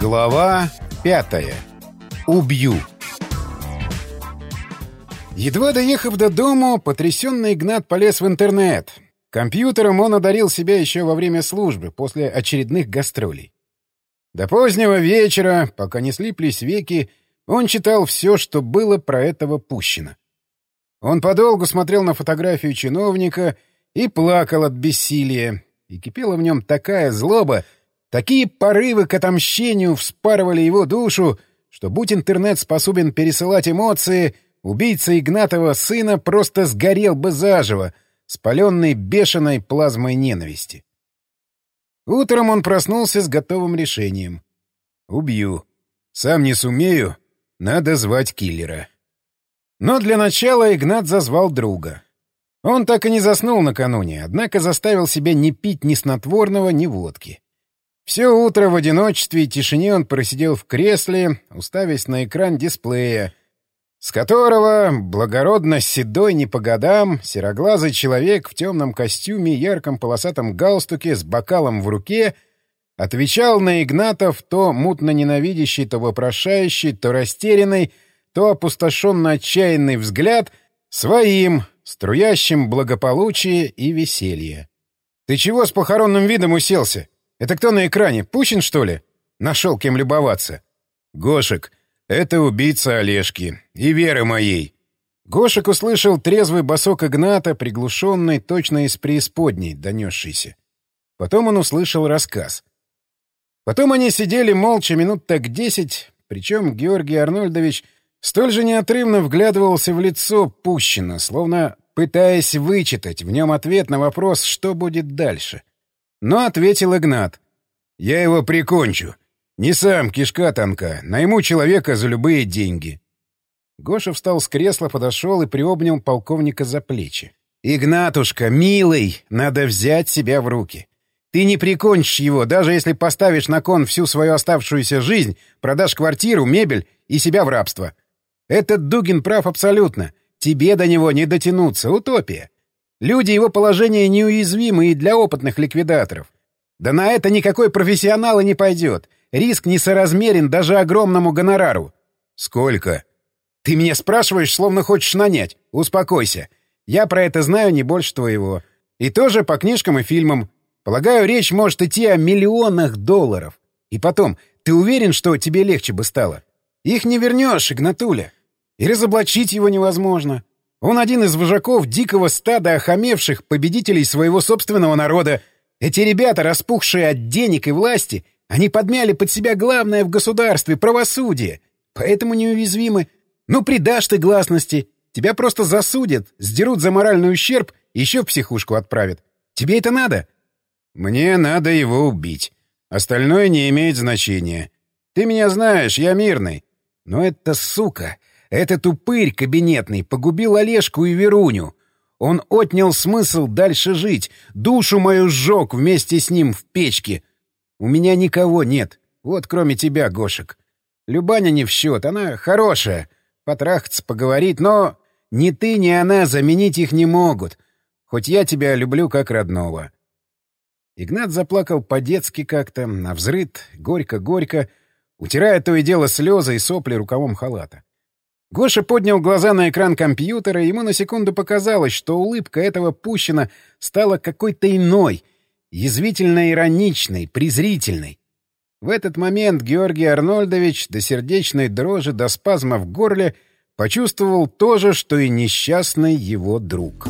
Глава пятая. Убью. Едва доехав до дому, потрясенный Игнат полез в интернет. Компьютером он одарил себя еще во время службы, после очередных гастролей. До позднего вечера, пока не слиплись веки, он читал все, что было про этого Пущина. Он подолгу смотрел на фотографию чиновника и плакал от бессилия, и кипела в нем такая злоба, Такие порывы к отомщению вспарывали его душу, что, будь интернет способен пересылать эмоции, убийца Игнатова сына просто сгорел бы заживо, спаленный бешеной плазмой ненависти. Утром он проснулся с готовым решением. «Убью. Сам не сумею. Надо звать киллера». Но для начала Игнат зазвал друга. Он так и не заснул накануне, однако заставил себя не пить ни снотворного, ни водки. Все утро в одиночестве и тишине он просидел в кресле, уставясь на экран дисплея, с которого благородно седой не по годам сероглазый человек в темном костюме ярком полосатом галстуке с бокалом в руке отвечал на Игнатов то мутно ненавидящий, то вопрошающий, то растерянный, то опустошенно отчаянный взгляд своим, струящим благополучие и веселье. «Ты чего с похоронным видом уселся?» Это кто на экране? Пущин, что ли? Нашел кем любоваться. Гошек, это убийца Олежки. И веры моей. Гошек услышал трезвый босок Игната, приглушенный точно из преисподней, донесшийся. Потом он услышал рассказ. Потом они сидели молча минут так десять, причем Георгий Арнольдович столь же неотрывно вглядывался в лицо Пущина, словно пытаясь вычитать в нем ответ на вопрос, что будет дальше. Но ответил Игнат. «Я его прикончу. Не сам, кишка тонка. Найму человека за любые деньги». Гоша встал с кресла, подошел и приобнял полковника за плечи. «Игнатушка, милый, надо взять себя в руки. Ты не прикончишь его, даже если поставишь на кон всю свою оставшуюся жизнь, продашь квартиру, мебель и себя в рабство. Этот Дугин прав абсолютно. Тебе до него не дотянуться. Утопия. Люди его положения неуязвимы и для опытных ликвидаторов. Да на это никакой профессионал и не пойдет. Риск несоразмерен даже огромному гонорару. Сколько? Ты меня спрашиваешь, словно хочешь нанять. Успокойся. Я про это знаю не больше твоего. И тоже по книжкам и фильмам. Полагаю, речь может идти о миллионах долларов. И потом, ты уверен, что тебе легче бы стало? Их не вернешь, Игнатуля. И разоблачить его невозможно. Он один из вожаков дикого стада охамевших победителей своего собственного народа. Эти ребята, распухшие от денег и власти, они подмяли под себя главное в государстве — правосудие. Поэтому неуязвимы. Ну, придашь ты гласности, тебя просто засудят, сдерут за моральный ущерб, еще в психушку отправят. Тебе это надо? Мне надо его убить. Остальное не имеет значения. Ты меня знаешь, я мирный. Но это сука этот упырь кабинетный погубил Олежку и Веруню. Он отнял смысл дальше жить, душу мою сжег вместе с ним в печке. У меня никого нет, вот кроме тебя, Гошек. Любаня не в счет, она хорошая, потрахаться, поговорить, но ни ты, ни она заменить их не могут, хоть я тебя люблю как родного. Игнат заплакал по-детски как-то, навзрыд, горько-горько, утирая то и дело слезы и сопли рукавом халата. Гоша поднял глаза на экран компьютера, и ему на секунду показалось, что улыбка этого Пущина стала какой-то иной, язвительно-ироничной, презрительной. В этот момент Георгий Арнольдович до сердечной дрожи, до спазма в горле почувствовал то же, что и несчастный его друг.